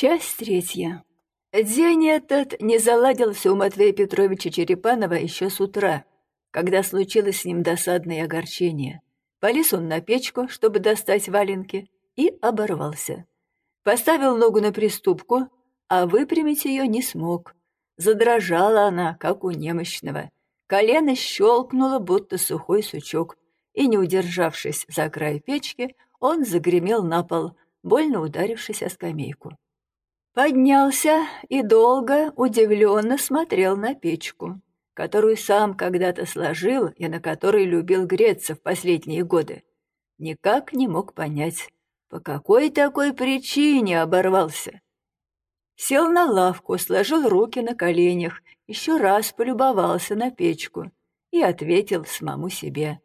Часть третья. День этот не заладился у Матвея Петровича Черепанова еще с утра, когда случилось с ним досадное огорчение. Полез он на печку, чтобы достать валенки, и оборвался. Поставил ногу на приступку, а выпрямить ее не смог. Задрожала она, как у немощного. Колено щелкнуло, будто сухой сучок, и, не удержавшись за край печки, он загремел на пол, больно ударившись о скамейку. Поднялся и долго, удивленно смотрел на печку, которую сам когда-то сложил и на которой любил греться в последние годы. Никак не мог понять, по какой такой причине оборвался. Сел на лавку, сложил руки на коленях, еще раз полюбовался на печку и ответил самому себе.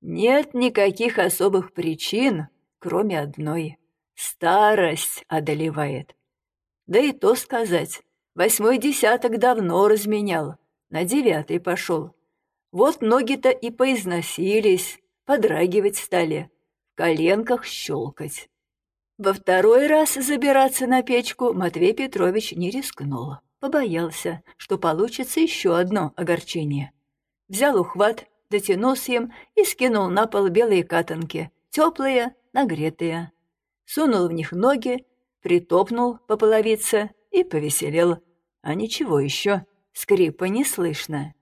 Нет никаких особых причин, кроме одной. Старость одолевает. Да и то сказать, восьмой десяток давно разменял, на девятый пошел. Вот ноги-то и поизносились, подрагивать стали, в коленках щелкать. Во второй раз забираться на печку Матвей Петрович не рискнул. Побоялся, что получится еще одно огорчение. Взял ухват, дотянулся им и скинул на пол белые катанки, теплые, нагретые. Сунул в них ноги притопнул по половице и повеселел. А ничего еще, скрипа не слышно.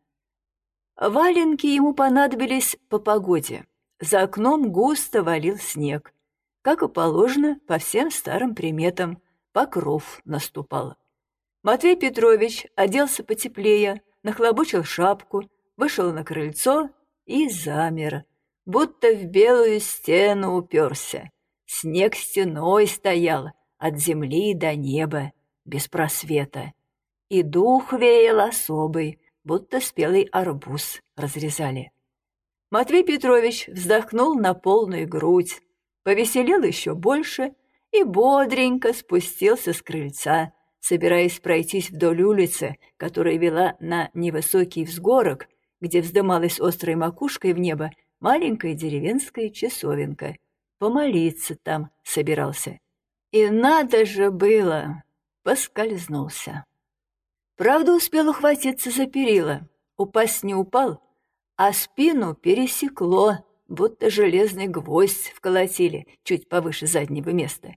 Валенки ему понадобились по погоде. За окном густо валил снег. Как и положено, по всем старым приметам, покров наступал. Матвей Петрович оделся потеплее, нахлобучил шапку, вышел на крыльцо и замер, будто в белую стену уперся. Снег стеной стоял, от земли до неба, без просвета. И дух веял особый, будто спелый арбуз разрезали. Матвей Петрович вздохнул на полную грудь, повеселел еще больше и бодренько спустился с крыльца, собираясь пройтись вдоль улицы, которая вела на невысокий взгорок, где вздымалась острой макушкой в небо маленькая деревенская часовенка. Помолиться там собирался. И надо же было! Поскользнулся. Правда, успел ухватиться за перила. Упасть не упал, а спину пересекло, будто железный гвоздь вколотили чуть повыше заднего места.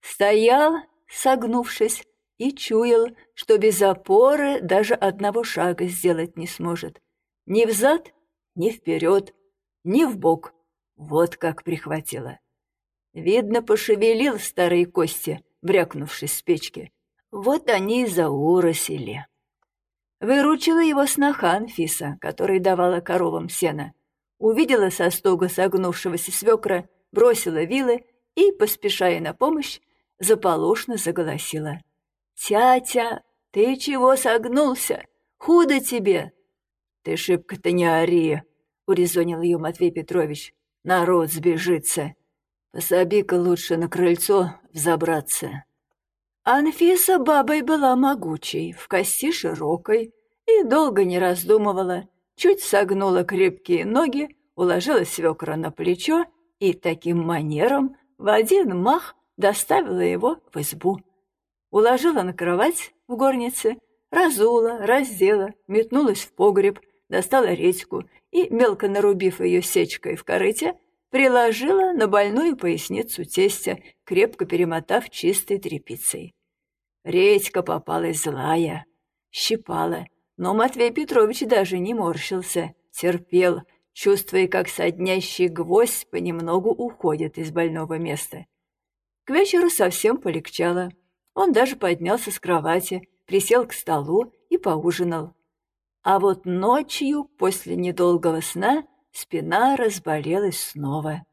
Стоял, согнувшись, и чуял, что без опоры даже одного шага сделать не сможет. Ни взад, ни вперед, ни в бок. Вот как прихватило. Видно, пошевелил старые кости, брякнувшись с печки. Вот они и зауросили. Выручила его сноха Анфиса, которая давала коровам сено. Увидела со стога согнувшегося свекра, бросила вилы и, поспешая на помощь, заполошно заголосила. «Тятя, ты чего согнулся? Худо тебе!» «Ты шибко-то не ори!» — урезонил ее Матвей Петрович. «Народ сбежится!» Пособи-ка лучше на крыльцо взобраться. Анфиса бабой была могучей, в кости широкой, и долго не раздумывала, чуть согнула крепкие ноги, уложила свекра на плечо и таким манером в один мах доставила его в избу. Уложила на кровать в горнице, разула, раздела, метнулась в погреб, достала редьку и, мелко нарубив ее сечкой в корыте, приложила на больную поясницу тестя, крепко перемотав чистой тряпицей. Редька попалась злая, щипала, но Матвей Петрович даже не морщился, терпел, чувствуя, как соднящий гвоздь понемногу уходит из больного места. К вечеру совсем полегчало. Он даже поднялся с кровати, присел к столу и поужинал. А вот ночью, после недолгого сна, Спина разболелась снова.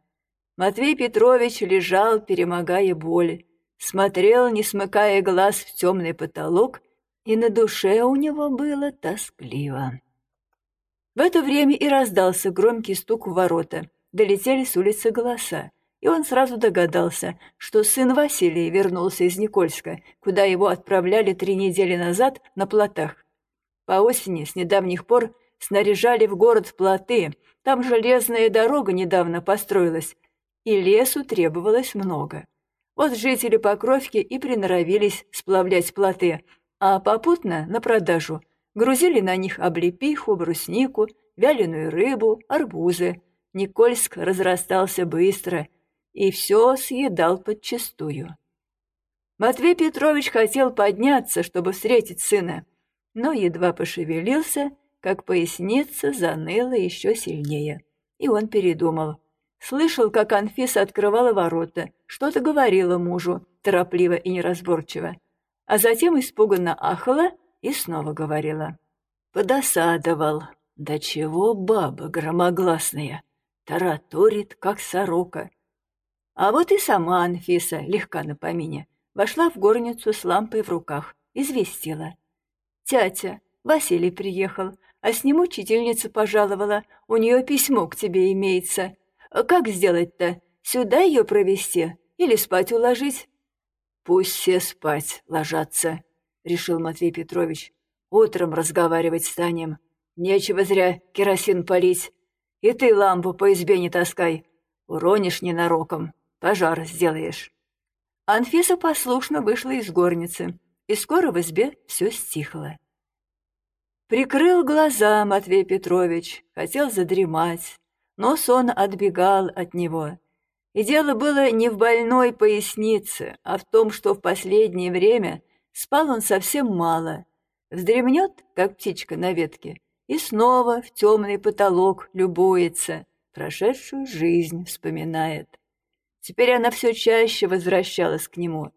Матвей Петрович лежал, перемогая боль, смотрел, не смыкая глаз в темный потолок, и на душе у него было тоскливо. В это время и раздался громкий стук в ворота, долетели с улицы голоса, и он сразу догадался, что сын Василий вернулся из Никольска, куда его отправляли три недели назад на плотах. По осени, с недавних пор, снаряжали в город плоты, там железная дорога недавно построилась, и лесу требовалось много. Вот жители Покровки и приноровились сплавлять плоты, а попутно на продажу грузили на них облепиху, бруснику, вяленую рыбу, арбузы. Никольск разрастался быстро и все съедал подчистую. Матвей Петрович хотел подняться, чтобы встретить сына, но едва пошевелился, как поясница заныла еще сильнее. И он передумал. Слышал, как Анфиса открывала ворота, что-то говорила мужу, торопливо и неразборчиво, а затем испуганно ахала и снова говорила. Подосадовал. Да чего баба громогласная, тараторит, как сорока. А вот и сама Анфиса, легка на помине, вошла в горницу с лампой в руках, известила. «Тятя, Василий приехал, а с ним учительница пожаловала, у нее письмо к тебе имеется. Как сделать-то? Сюда ее провести или спать уложить?» «Пусть все спать ложатся», — решил Матвей Петрович. «Утром разговаривать станем. Нечего зря керосин палить. И ты лампу по избе не таскай. Уронишь ненароком, пожар сделаешь». Анфиса послушно вышла из горницы, и скоро в избе все стихло. Прикрыл глаза Матвей Петрович, хотел задремать, но сон отбегал от него. И дело было не в больной пояснице, а в том, что в последнее время спал он совсем мало. Вздремнет, как птичка на ветке, и снова в темный потолок любуется, прошедшую жизнь вспоминает. Теперь она все чаще возвращалась к нему.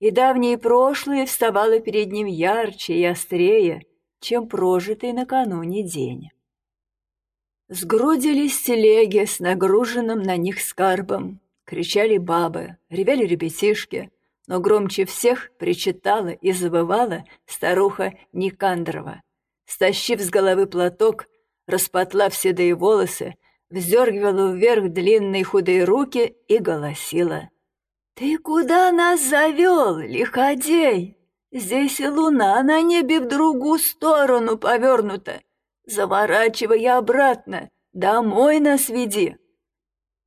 И давнее прошлое вставало перед ним ярче и острее, чем прожитый накануне день. Сгрудились телеги с нагруженным на них скарбом, кричали бабы, ревели ребятишки, но громче всех причитала и забывала старуха Никандрова. Стащив с головы платок, распотлав седые волосы, вздергивала вверх длинные худые руки и голосила. «Ты куда нас завел, лиходей? Здесь и луна на небе в другую сторону повернута. Заворачивай обратно, домой нас веди!»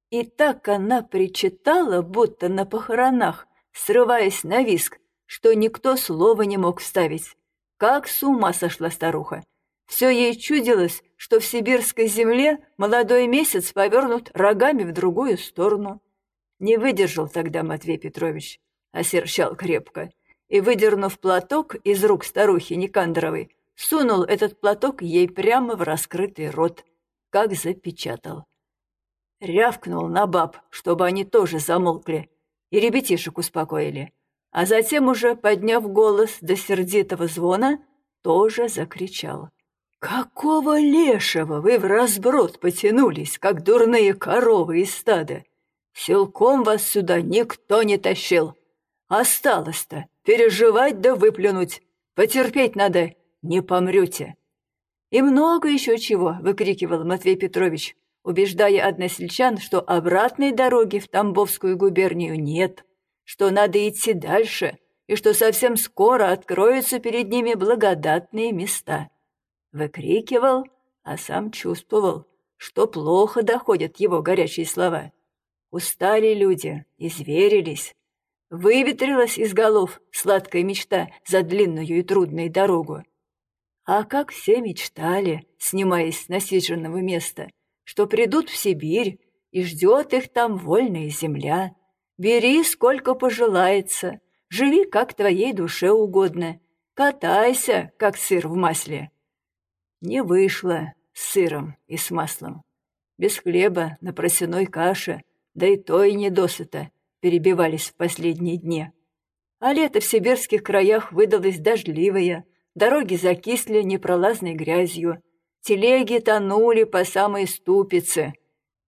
И так она причитала, будто на похоронах, срываясь на виск, что никто слова не мог вставить. Как с ума сошла старуха! Все ей чудилось, что в сибирской земле молодой месяц повернут рогами в другую сторону. Не выдержал тогда Матвей Петрович, осерчал крепко, и, выдернув платок из рук старухи Никандровой, сунул этот платок ей прямо в раскрытый рот, как запечатал. Рявкнул на баб, чтобы они тоже замолкли, и ребятишек успокоили, а затем уже, подняв голос до сердитого звона, тоже закричал — «Какого лешего вы в разброд потянулись, как дурные коровы из стада? Силком вас сюда никто не тащил. Осталось-то переживать да выплюнуть. Потерпеть надо, не помрете». «И много еще чего», — выкрикивал Матвей Петрович, убеждая односельчан, что обратной дороги в Тамбовскую губернию нет, что надо идти дальше и что совсем скоро откроются перед ними благодатные места. Выкрикивал, а сам чувствовал, что плохо доходят его горячие слова. Устали люди, изверились. Выветрилась из голов сладкая мечта за длинную и трудную дорогу. А как все мечтали, снимаясь с насиженного места, что придут в Сибирь, и ждет их там вольная земля. Бери, сколько пожелается, живи, как твоей душе угодно, катайся, как сыр в масле. Не вышло с сыром и с маслом. Без хлеба на просяной каше, да и то и недосыто, перебивались в последние дни. А лето в сибирских краях выдалось дождливое, дороги закисли непролазной грязью, телеги тонули по самой ступице,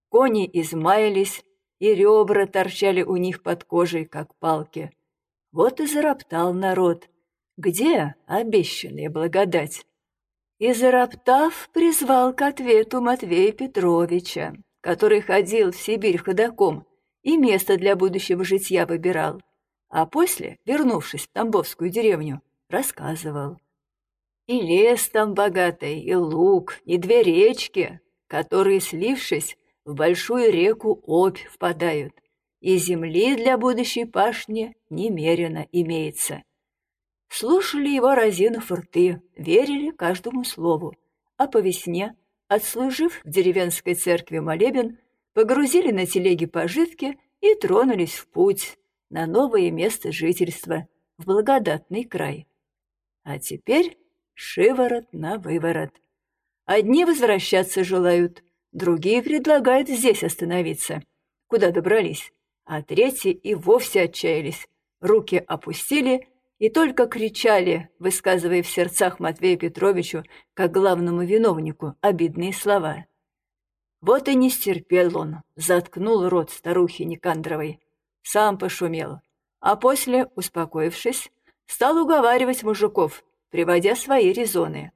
кони измаялись, и ребра торчали у них под кожей, как палки. Вот и зароптал народ. Где обещанная благодать? и, зароптав, призвал к ответу Матвея Петровича, который ходил в Сибирь ходоком и место для будущего житья выбирал, а после, вернувшись в Тамбовскую деревню, рассказывал. И лес там богатый, и луг, и две речки, которые, слившись, в большую реку Обь впадают, и земли для будущей пашни немерено имеется. Слушали его разинув рты, верили каждому слову, а по весне, отслужив в деревенской церкви молебен, погрузили на телеги пожитки и тронулись в путь на новое место жительства, в благодатный край. А теперь шиворот на выворот. Одни возвращаться желают, другие предлагают здесь остановиться, куда добрались, а третьи и вовсе отчаялись, руки опустили и только кричали, высказывая в сердцах Матвею Петровичу, как главному виновнику, обидные слова. Вот и не стерпел он, заткнул рот старухи Никандровой, сам пошумел, а после, успокоившись, стал уговаривать мужиков, приводя свои резоны.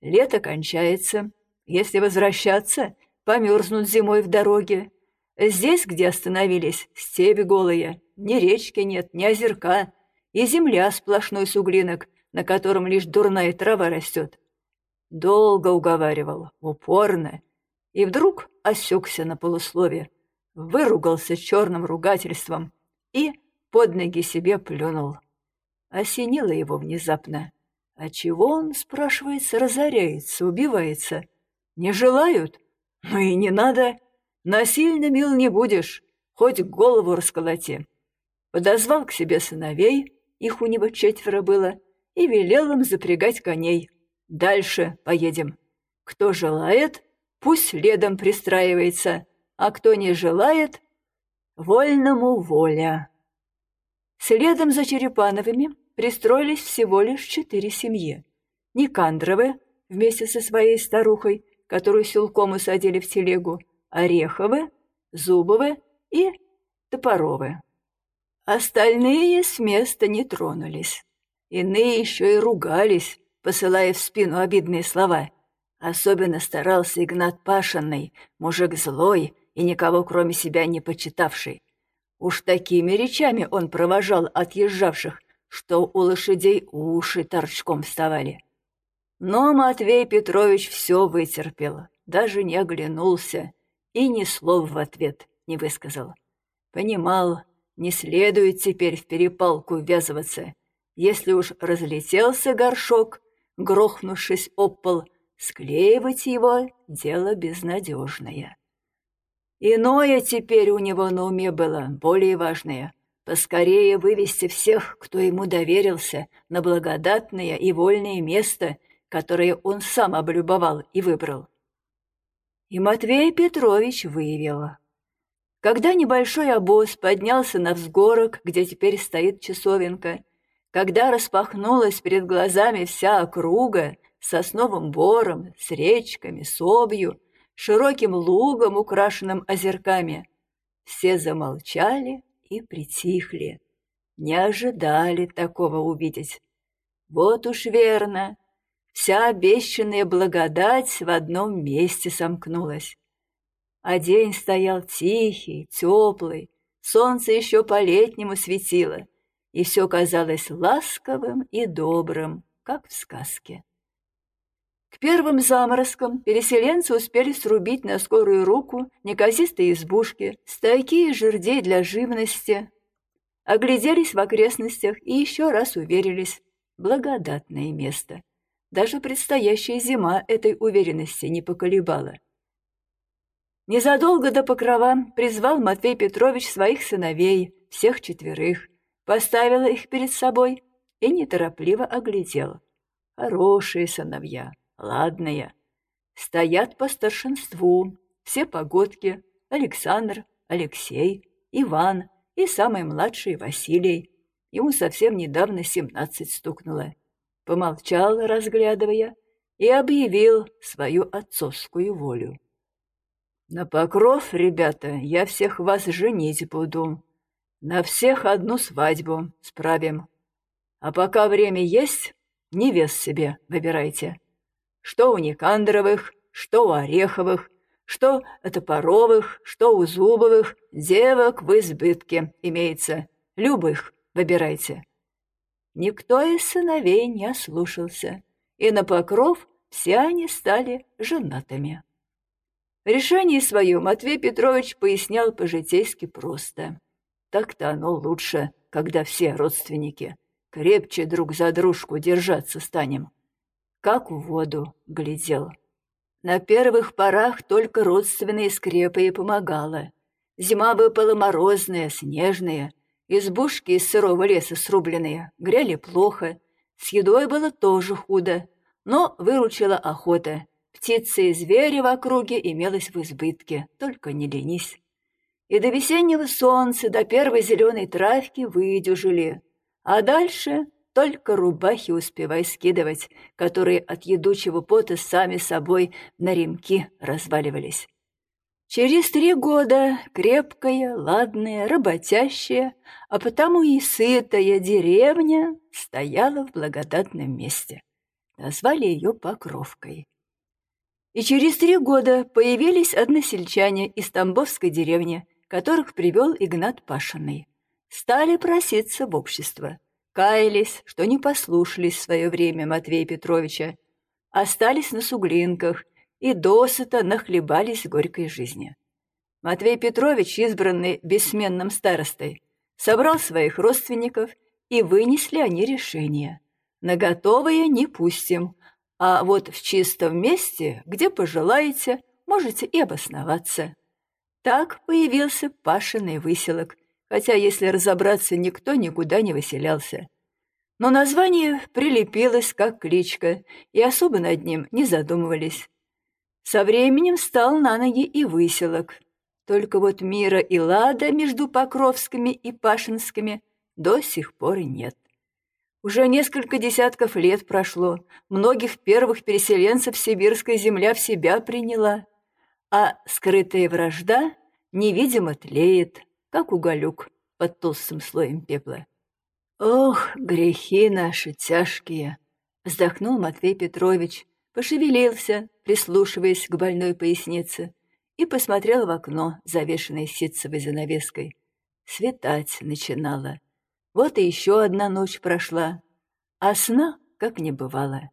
Лето кончается, если возвращаться, померзнут зимой в дороге. Здесь, где остановились, степи голые, ни речки нет, ни озерка, и земля сплошной суглинок, на котором лишь дурная трава растет. Долго уговаривал, упорно, и вдруг осекся на полуслове, выругался черным ругательством и под ноги себе плюнул. Осенило его внезапно. А чего он, спрашивается, разоряется, убивается? Не желают? Ну и не надо. Насильно мил не будешь, хоть голову расколоти. Подозвал к себе сыновей, их у него четверо было, и велел им запрягать коней. Дальше поедем. Кто желает, пусть следом пристраивается, а кто не желает, вольному воля. Следом за Черепановыми пристроились всего лишь четыре семьи. Никандровы вместе со своей старухой, которую силком усадили в телегу, Ореховы, Зубовы и Топоровы. Остальные с места не тронулись. Иные еще и ругались, посылая в спину обидные слова. Особенно старался Игнат Пашиный, мужик злой и никого кроме себя не почитавший. Уж такими речами он провожал отъезжавших, что у лошадей уши торчком вставали. Но Матвей Петрович все вытерпел, даже не оглянулся и ни слова в ответ не высказал. Понимал, не следует теперь в перепалку ввязываться. Если уж разлетелся горшок, грохнувшись об пол, склеивать его — дело безнадежное. Иное теперь у него на уме было, более важное — поскорее вывести всех, кто ему доверился, на благодатное и вольное место, которое он сам облюбовал и выбрал. И Матвей Петрович выявил. Когда небольшой обоз поднялся на взгорок, где теперь стоит часовенка, когда распахнулась перед глазами вся округа сосновым бором, с речками, с обью, широким лугом, украшенным озерками, все замолчали и притихли, не ожидали такого увидеть. Вот уж верно, вся обещанная благодать в одном месте сомкнулась а день стоял тихий, теплый, солнце еще по-летнему светило, и все казалось ласковым и добрым, как в сказке. К первым заморозкам переселенцы успели срубить на скорую руку неказистые избушки, стойки и жердей для живности, огляделись в окрестностях и еще раз уверились — благодатное место. Даже предстоящая зима этой уверенности не поколебала. Незадолго до покрова призвал Матвей Петрович своих сыновей, всех четверых, поставил их перед собой и неторопливо оглядел. Хорошие сыновья, ладные. Стоят по старшинству, все погодки, Александр, Алексей, Иван и самый младший Василий. Ему совсем недавно семнадцать стукнуло. Помолчал, разглядывая, и объявил свою отцовскую волю. На покров, ребята, я всех вас женить буду. На всех одну свадьбу справим. А пока время есть, невест себе выбирайте. Что у Никандровых, что у Ореховых, что у Топоровых, что у Зубовых, девок в избытке имеется. Любых выбирайте. Никто из сыновей не ослушался, и на покров все они стали женатыми. Решение свое Матвей Петрович пояснял по-житейски просто. Так-то оно лучше, когда все родственники. Крепче друг за дружку держаться станем. Как в воду глядел. На первых порах только родственные скрепы и помогало. Зима выпала морозная, снежная, избушки из сырого леса срубленные, грели плохо, с едой было тоже худо, но выручила охота. Птицы и звери в округе имелось в избытке, только не ленись. И до весеннего солнца, до первой зеленой травки выдюжили. А дальше только рубахи успевай скидывать, которые от едучего пота сами собой на ремки разваливались. Через три года крепкая, ладная, работящая, а потому и сытая деревня стояла в благодатном месте. Назвали ее Покровкой. И через три года появились односельчане из Тамбовской деревни, которых привел Игнат Пашиный. Стали проситься в общество — Каялись, что не послушались в свое время Матвея Петровича, остались на суглинках и досыта нахлебались горькой жизни. Матвей Петрович, избранный бессменным старостой, собрал своих родственников, и вынесли они решение. На готовое не пустим, а вот в чистом месте, где пожелаете, можете и обосноваться. Так появился Пашиный выселок, хотя, если разобраться, никто никуда не выселялся. Но название прилепилось как кличка, и особо над ним не задумывались. Со временем стал на ноги и выселок. Только вот мира и лада между Покровскими и Пашинскими до сих пор нет. Уже несколько десятков лет прошло, многих первых переселенцев сибирская земля в себя приняла, а скрытая вражда невидимо тлеет, как уголюк под толстым слоем пепла. «Ох, грехи наши тяжкие!» — вздохнул Матвей Петрович, пошевелился, прислушиваясь к больной пояснице, и посмотрел в окно, завешенное ситцевой занавеской. Светать начинало. Вот и еще одна ночь прошла, а сна как не бывало.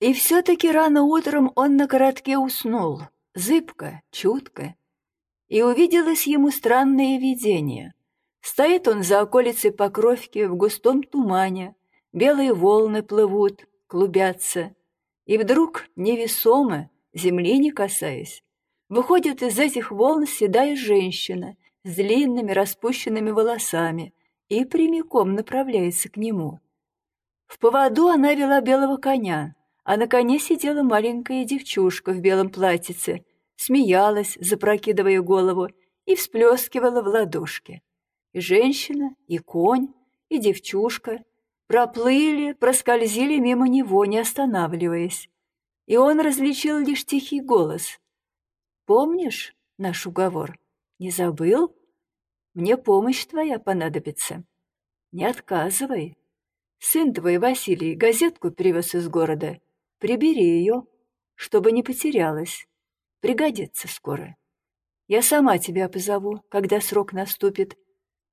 И все-таки рано утром он на коротке уснул, зыбко, чутко, и увиделось ему странное видение. Стоит он за околицей Покровки в густом тумане, белые волны плывут, клубятся, и вдруг, невесомо, земли не касаясь, выходит из этих волн седая женщина с длинными распущенными волосами и прямиком направляется к нему. В поводу она вела белого коня, а на коне сидела маленькая девчушка в белом платьице смеялась, запрокидывая голову, и всплескивала в ладошки. И женщина, и конь, и девчушка проплыли, проскользили мимо него, не останавливаясь. И он различил лишь тихий голос. «Помнишь наш уговор? Не забыл? Мне помощь твоя понадобится. Не отказывай. Сын твой, Василий, газетку привез из города. Прибери ее, чтобы не потерялась. Пригодится скоро. Я сама тебя позову, когда срок наступит.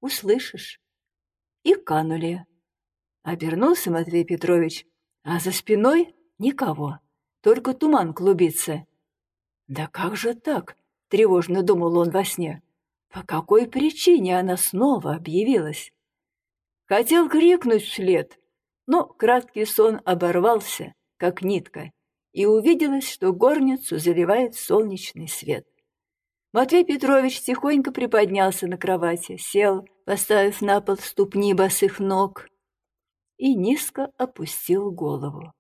Услышишь?» И канули. Обернулся Матвей Петрович, а за спиной никого, только туман клубится. «Да как же так?» — тревожно думал он во сне. «По какой причине она снова объявилась?» Хотел крикнуть вслед, но краткий сон оборвался, как нитка, и увиделось, что горницу заливает солнечный свет. Матвей Петрович тихонько приподнялся на кровати, сел, поставив на пол ступни босых ног, и низко опустил голову.